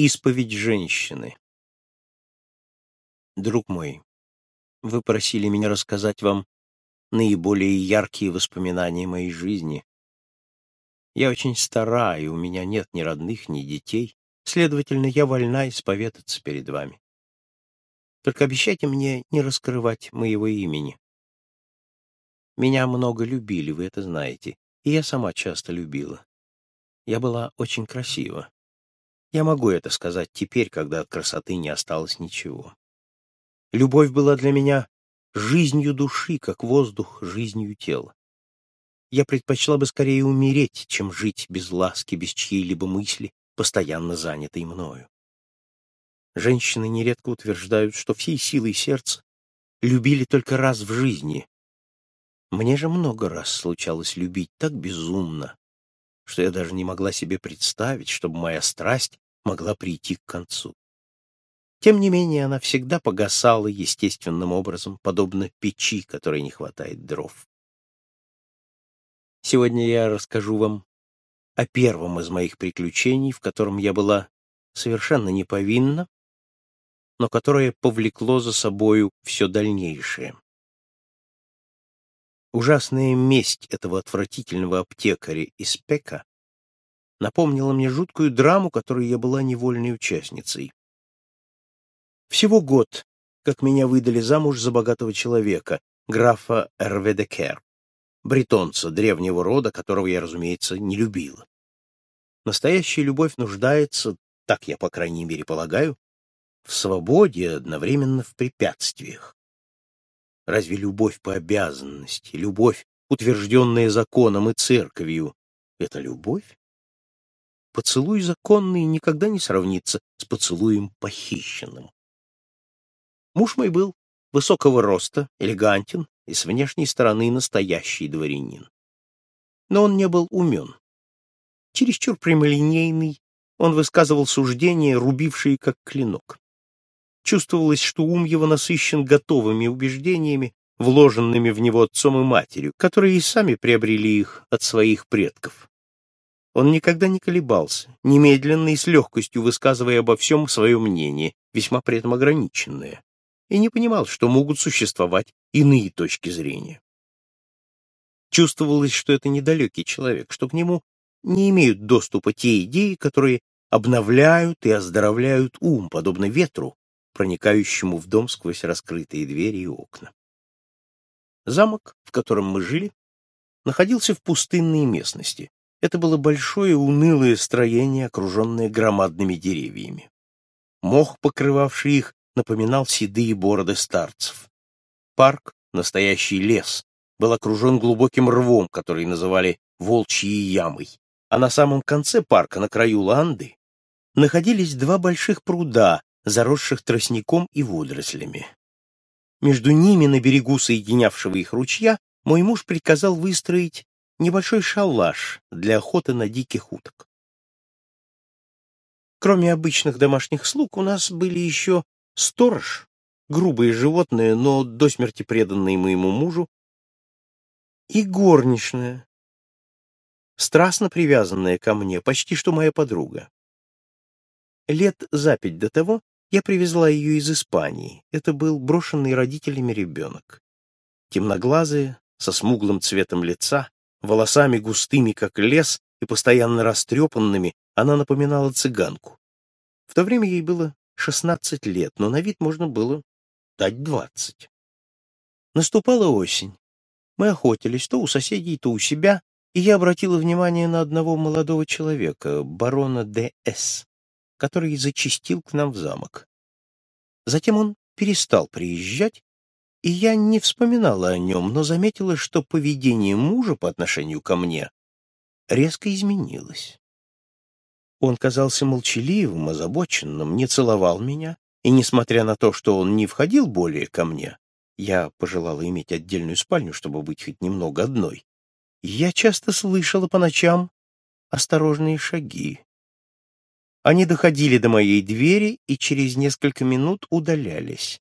Исповедь женщины. Друг мой, вы просили меня рассказать вам наиболее яркие воспоминания моей жизни. Я очень стара, и у меня нет ни родных, ни детей, следовательно, я вольна исповедаться перед вами. Только обещайте мне не раскрывать моего имени. Меня много любили, вы это знаете, и я сама часто любила. Я была очень красива. Я могу это сказать теперь, когда от красоты не осталось ничего. Любовь была для меня жизнью души, как воздух жизнью тела. Я предпочла бы скорее умереть, чем жить без ласки, без чьей-либо мысли, постоянно занятой мною. Женщины нередко утверждают, что всей силой сердца любили только раз в жизни. Мне же много раз случалось любить так безумно, что я даже не могла себе представить, чтобы моя страсть могла прийти к концу. Тем не менее, она всегда погасала естественным образом, подобно печи, которой не хватает дров. Сегодня я расскажу вам о первом из моих приключений, в котором я была совершенно неповинна, но которое повлекло за собою все дальнейшее. Ужасная месть этого отвратительного аптекаря из Пека напомнила мне жуткую драму, которой я была невольной участницей. Всего год, как меня выдали замуж за богатого человека, графа Эрведекер, бретонца древнего рода, которого я, разумеется, не любила. Настоящая любовь нуждается, так я, по крайней мере, полагаю, в свободе одновременно в препятствиях. Разве любовь по обязанности, любовь, утвержденная законом и церковью, — это любовь? Поцелуй законный никогда не сравнится с поцелуем похищенным. Муж мой был высокого роста, элегантен и с внешней стороны настоящий дворянин. Но он не был умен. Чересчур прямолинейный, он высказывал суждения, рубившие как клинок. Чувствовалось, что ум его насыщен готовыми убеждениями, вложенными в него отцом и матерью, которые и сами приобрели их от своих предков. Он никогда не колебался, немедленно и с легкостью высказывая обо всем свое мнение, весьма при этом ограниченное, и не понимал, что могут существовать иные точки зрения. Чувствовалось, что это недалекий человек, что к нему не имеют доступа те идеи, которые обновляют и оздоровляют ум, подобно ветру, проникающему в дом сквозь раскрытые двери и окна. Замок, в котором мы жили, находился в пустынной местности. Это было большое унылое строение, окруженное громадными деревьями. Мох, покрывавший их, напоминал седые бороды старцев. Парк, настоящий лес, был окружен глубоким рвом, который называли «волчьей ямой», а на самом конце парка, на краю ланды, находились два больших пруда, заросших тростником и водорослями. Между ними, на берегу соединявшего их ручья, мой муж приказал выстроить небольшой шалаш для охоты на диких уток. Кроме обычных домашних слуг, у нас были еще сторож, грубые животные, но до смерти преданные моему мужу, и горничная, страстно привязанная ко мне, почти что моя подруга. Лет за пять до того я привезла ее из Испании. Это был брошенный родителями ребенок. Темноглазая, со смуглым цветом лица, волосами густыми, как лес, и постоянно растрепанными, она напоминала цыганку. В то время ей было шестнадцать лет, но на вид можно было дать двадцать. Наступала осень. Мы охотились то у соседей, то у себя, и я обратила внимание на одного молодого человека, барона Д.С который зачастил к нам в замок. Затем он перестал приезжать, и я не вспоминала о нем, но заметила, что поведение мужа по отношению ко мне резко изменилось. Он казался молчаливым, озабоченным, не целовал меня, и, несмотря на то, что он не входил более ко мне, я пожелала иметь отдельную спальню, чтобы быть хоть немного одной, я часто слышала по ночам осторожные шаги, они доходили до моей двери и через несколько минут удалялись.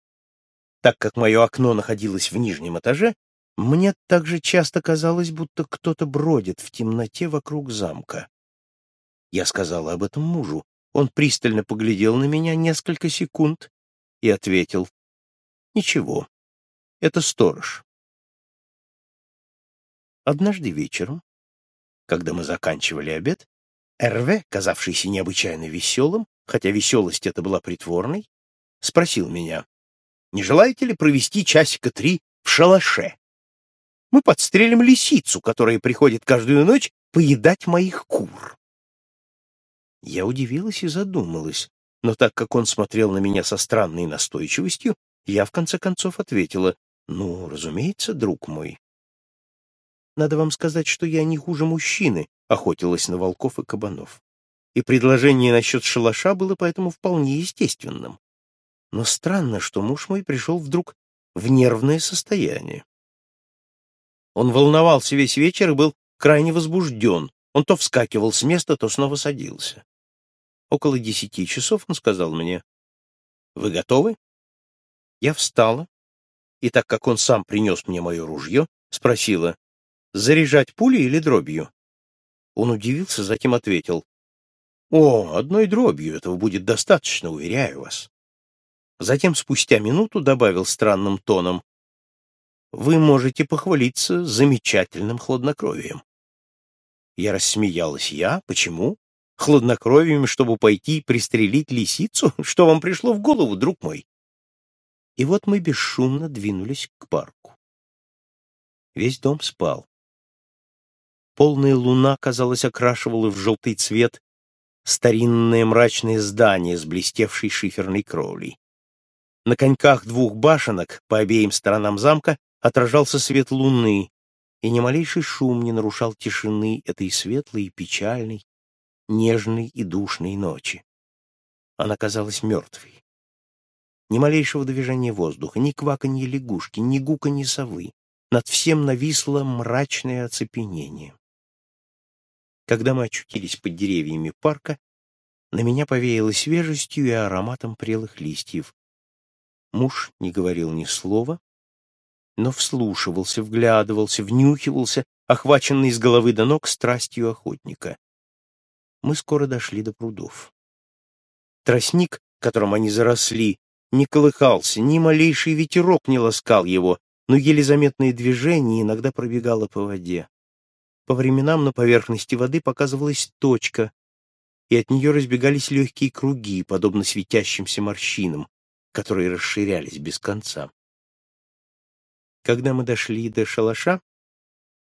Так как мое окно находилось в нижнем этаже, мне также часто казалось, будто кто-то бродит в темноте вокруг замка. Я сказала об этом мужу, Он пристально поглядел на меня несколько секунд и ответил. «Ничего, это сторож». Однажды вечером, когда мы заканчивали обед, Эрве, казавшийся необычайно веселым, хотя веселость эта была притворной, спросил меня, не желаете ли провести часика три в шалаше? Мы подстрелим лисицу, которая приходит каждую ночь поедать моих кур. Я удивилась и задумалась, но так как он смотрел на меня со странной настойчивостью, я в конце концов ответила, «Ну, разумеется, друг мой». Надо вам сказать, что я не хуже мужчины охотилась на волков и кабанов. И предложение насчет шалаша было поэтому вполне естественным. Но странно, что муж мой пришел вдруг в нервное состояние. Он волновался весь вечер и был крайне возбужден. Он то вскакивал с места, то снова садился. Около десяти часов он сказал мне, «Вы готовы?» Я встала, и так как он сам принес мне мое ружье, спросила, «Заряжать пули или дробью?» Он удивился, затем ответил, «О, одной дробью этого будет достаточно, уверяю вас». Затем спустя минуту добавил странным тоном, вы можете похвалиться замечательным хладнокровием. Я рассмеялась. Я? Почему? Хладнокровием, чтобы пойти пристрелить лисицу? Что вам пришло в голову, друг мой? И вот мы бесшумно двинулись к парку. Весь дом спал. Полная луна, казалось, окрашивала в желтый цвет старинное мрачное здание с блестевшей шиферной кровлей. На коньках двух башенок по обеим сторонам замка отражался свет луны, и ни малейший шум не нарушал тишины этой светлой и печальной, нежной и душной ночи. Она казалась мертвой. Ни малейшего движения воздуха, ни кваканья лягушки, ни гуканья совы. Над всем нависло мрачное оцепенение. Когда мы очутились под деревьями парка, на меня повеяло свежестью и ароматом прелых листьев. Муж не говорил ни слова, но вслушивался, вглядывался, внюхивался, охваченный с головы до ног страстью охотника. Мы скоро дошли до прудов. Тростник, которым они заросли, не колыхался, ни малейший ветерок не ласкал его, но еле заметное движение иногда пробегало по воде. По временам на поверхности воды показывалась точка, и от нее разбегались легкие круги, подобно светящимся морщинам, которые расширялись без конца. Когда мы дошли до шалаша,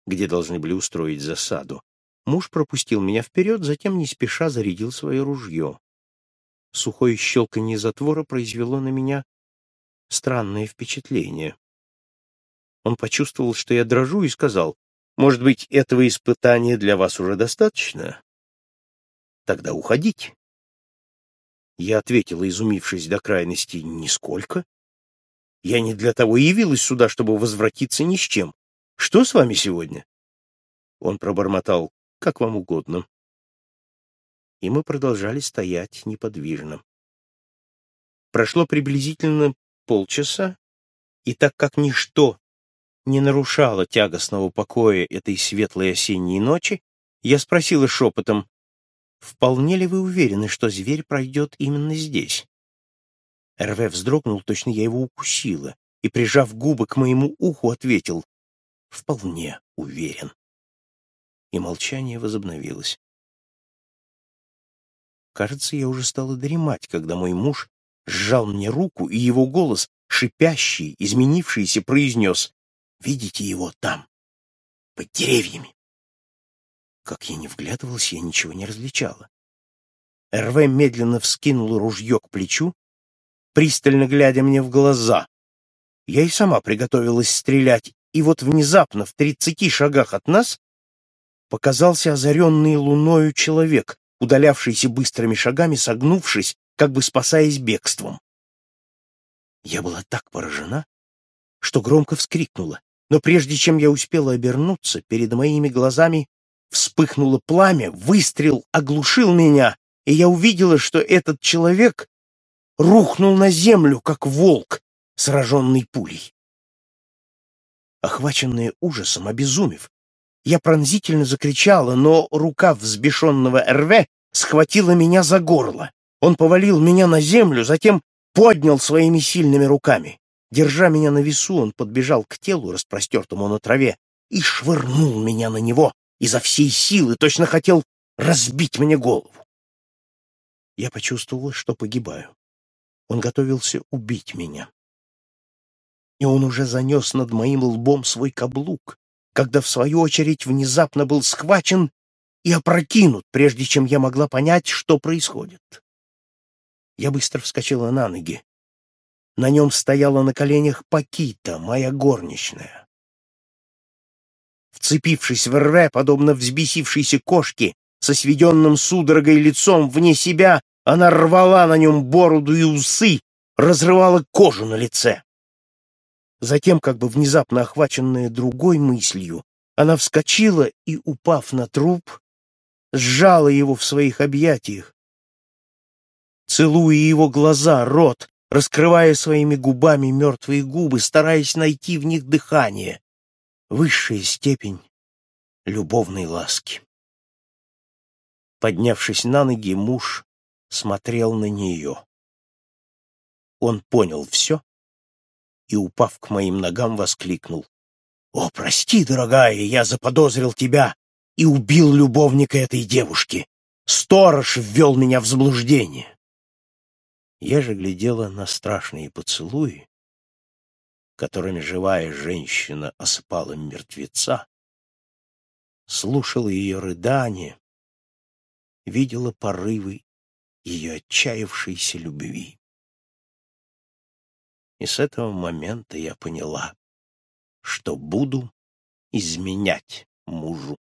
где должны были устроить засаду, муж пропустил меня вперед, затем не спеша зарядил свое ружье. Сухое щелканье затвора произвело на меня странное впечатление. Он почувствовал, что я дрожу, и сказал, «Может быть, этого испытания для вас уже достаточно? Тогда уходите». Я ответила, изумившись до крайности, «Нисколько. Я не для того явилась сюда, чтобы возвратиться ни с чем. Что с вами сегодня? Он пробормотал, как вам угодно. И мы продолжали стоять неподвижно. Прошло приблизительно полчаса, и так как ничто не нарушало тягостного покоя этой светлой осенней ночи, я спросила шепотом, «Вполне ли вы уверены, что зверь пройдет именно здесь?» РВ вздрогнул, точно я его укусила, и, прижав губы к моему уху, ответил «Вполне уверен». И молчание возобновилось. Кажется, я уже стала дремать, когда мой муж сжал мне руку, и его голос, шипящий, изменившийся, произнес «Видите его там, под деревьями?» Как я не вглядывался, я ничего не различала. РВ медленно вскинул ружье к плечу, пристально глядя мне в глаза. Я и сама приготовилась стрелять, и вот внезапно, в тридцати шагах от нас, показался озаренный луною человек, удалявшийся быстрыми шагами, согнувшись, как бы спасаясь бегством. Я была так поражена, что громко вскрикнула, но прежде чем я успела обернуться, перед моими глазами вспыхнуло пламя, выстрел оглушил меня, и я увидела, что этот человек рухнул на землю, как волк, сраженный пулей. Охваченная ужасом, обезумев, я пронзительно закричала, но рука взбешенного РВ схватила меня за горло. Он повалил меня на землю, затем поднял своими сильными руками. Держа меня на весу, он подбежал к телу, распростертому на траве, и швырнул меня на него изо всей силы, точно хотел разбить мне голову. Я почувствовал, что погибаю. Он готовился убить меня. И он уже занес над моим лбом свой каблук, когда, в свою очередь, внезапно был схвачен и опрокинут, прежде чем я могла понять, что происходит. Я быстро вскочила на ноги. На нем стояла на коленях Пакита, моя горничная. Вцепившись в рве, подобно взбесившейся кошке, со сведенным судорогой лицом вне себя, она рвала на нем бороду и усы, разрывала кожу на лице. Затем, как бы внезапно охваченная другой мыслью, она вскочила и, упав на труп, сжала его в своих объятиях, целуя его глаза, рот, раскрывая своими губами мертвые губы, стараясь найти в них дыхание, высшая степень любовной ласки. Поднявшись на ноги, муж смотрел на нее. Он понял все и, упав к моим ногам, воскликнул. «О, прости, дорогая, я заподозрил тебя и убил любовника этой девушки. Сторож ввел меня в заблуждение». Я же глядела на страшные поцелуи, которыми живая женщина осыпала мертвеца, слушала ее рыдания, видела порывы ее отчаявшейся любви. И с этого момента я поняла, что буду изменять мужу.